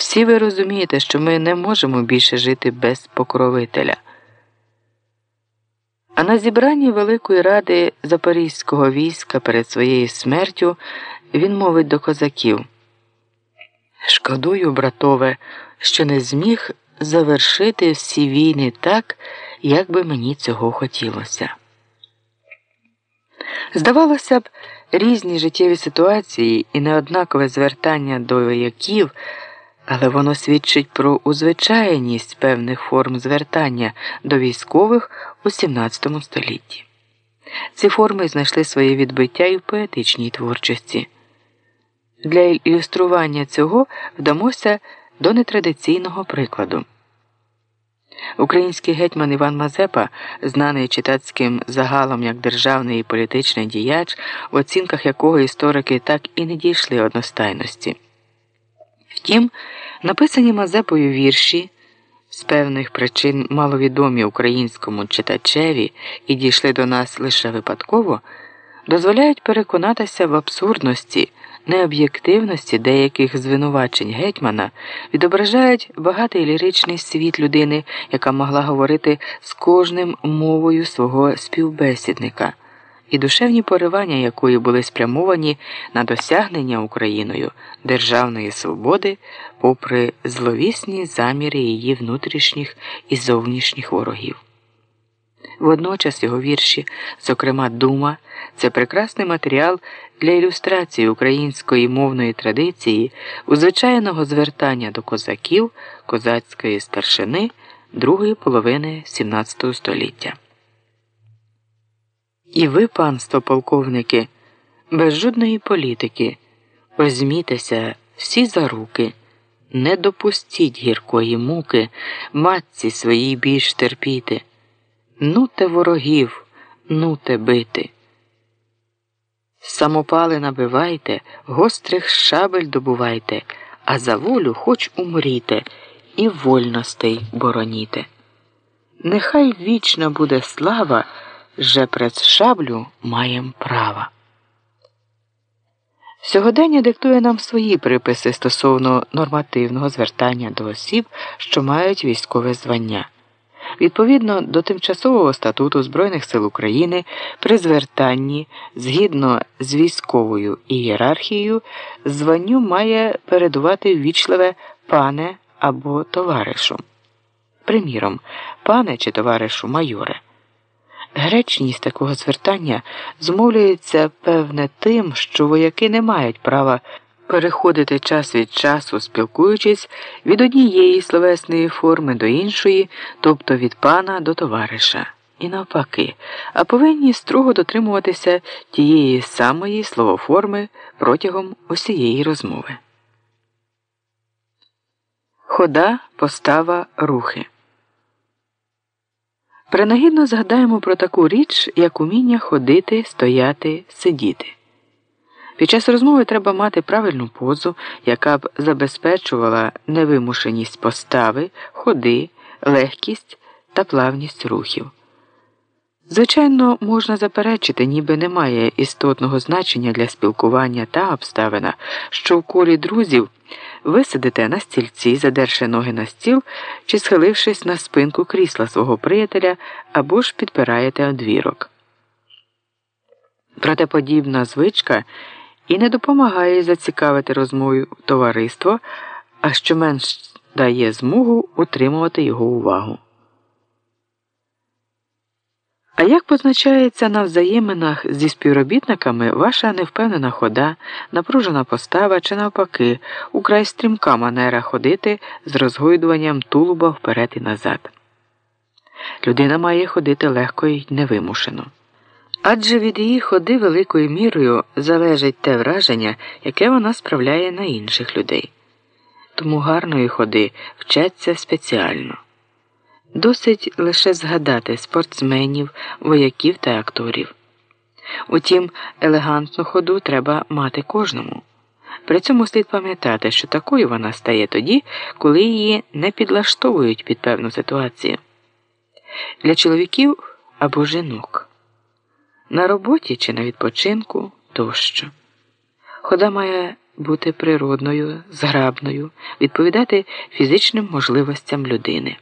Всі ви розумієте, що ми не можемо більше жити без покровителя. А на зібранні Великої Ради Запорізького війська перед своєю смертю він мовить до козаків Шкодую, братове, що не зміг завершити всі війни так, як би мені цього хотілося. Здавалося б, різні життєві ситуації і неоднакове звертання до вояків, але воно свідчить про узвичайність певних форм звертання до військових у XVII столітті. Ці форми знайшли своє відбиття і в поетичній творчості. Для ілюстрування цього вдамося до нетрадиційного прикладу. Український гетьман Іван Мазепа, знаний читацьким загалом як державний і політичний діяч, в оцінках якого історики так і не дійшли одностайності. Втім, написані Мазепою вірші з певних причин маловідомі українському читачеві і дійшли до нас лише випадково, дозволяють переконатися в абсурдності необ'єктивності деяких звинувачень гетьмана відображають багатий ліричний світ людини, яка могла говорити з кожним мовою свого співбесідника, і душевні поривання якої були спрямовані на досягнення Україною державної свободи, попри зловісні заміри її внутрішніх і зовнішніх ворогів. Водночас його вірші, зокрема Дума, це прекрасний матеріал для ілюстрації української мовної традиції у звичайного звертання до козаків козацької старшини другої половини XVII століття. І ви, панство полковники, без жодної політики, возьмітеся всі за руки, не допустіть гіркої муки, матці своїй більш терпіти. Нуте ворогів, нуте бити. Самопали набивайте, гострих шабель добувайте, а за волю хоч умріте і вольностей бороніте. Нехай вічна буде слава, же пред шаблю маєм права. Сьогодення диктує нам свої приписи стосовно нормативного звертання до осіб, що мають військове звання. Відповідно до тимчасового статуту Збройних сил України при звертанні згідно з військовою ієрархією званню має передувати ввічливе пане або товаришу. Приміром, пане чи товаришу майоре. Гречність такого звертання змовлюється певне тим, що вояки не мають права переходити час від часу, спілкуючись від однієї словесної форми до іншої, тобто від пана до товариша, і навпаки, а повинні строго дотримуватися тієї самої словоформи протягом усієї розмови. Хода, постава, рухи. Принагідно згадаємо про таку річ, як уміння ходити, стояти, сидіти. Під час розмови треба мати правильну позу, яка б забезпечувала невимушеність постави, ходи, легкість та плавність рухів. Звичайно, можна заперечити, ніби немає істотного значення для спілкування та обставина, що в колі друзів ви сидите на стільці, задерши ноги на стіл чи схилившись на спинку крісла свого приятеля або ж підпираєте одвірок. Проте подібна звичка і не допомагає зацікавити розмовою товариство, а що менш дає змогу утримувати його увагу. А як позначається на взаєминах зі співробітниками ваша невпевнена хода, напружена постава чи навпаки, украй стрімка манера ходити з розгойдуванням тулуба вперед і назад? Людина має ходити легко і невимушено. Адже від її ходи великою мірою залежить те враження, яке вона справляє на інших людей. Тому гарної ходи вчаться спеціально. Досить лише згадати спортсменів, вояків та акторів. Утім, елегантну ходу треба мати кожному. При цьому слід пам'ятати, що такою вона стає тоді, коли її не підлаштовують під певну ситуацію. Для чоловіків або жінок на роботі чи на відпочинку тощо. Хода має бути природною, зграбною, відповідати фізичним можливостям людини.